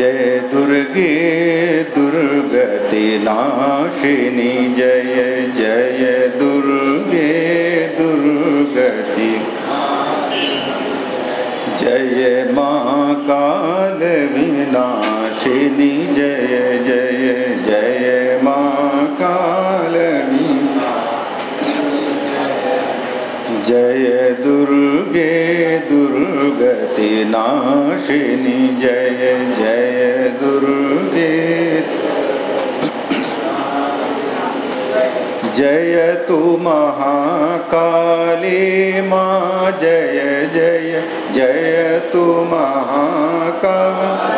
जय दुर्गे दुर्गति नाशिनी जय जय दुर्गे दुर्गति जय माँ काल विनाशिनी, जय जय जय माँ काल जय दुर्गे दुर्गति नाशिनी जय जय दुर्गे जय तु महाकाली माँ जय जय जय तु महाकाली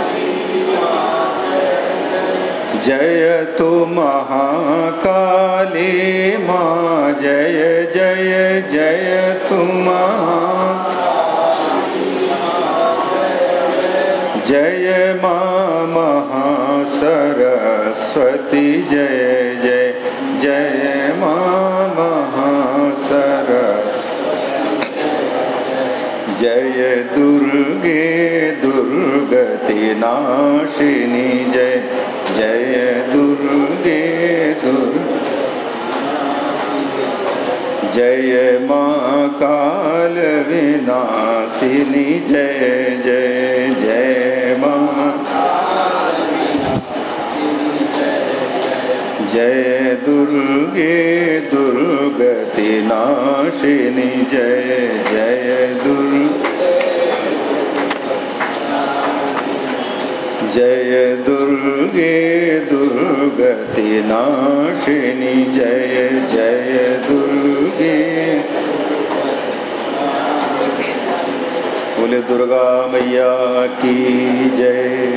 जय तु महाकाली माँ जय जय जय तु महा जय माँ महासरस्वती जय जय दुर्गे दुर्गति नाशिनी जय जय दुर्गे दुर्, जय माँ काल विनाशिनी जय जय जय माँ जय दुर्गे दुर्गति नाशिनी जय। जय दुर्गे दुर्गति नाशिनी जय जय दुर्गे। बोले दुर्गा मैया की जय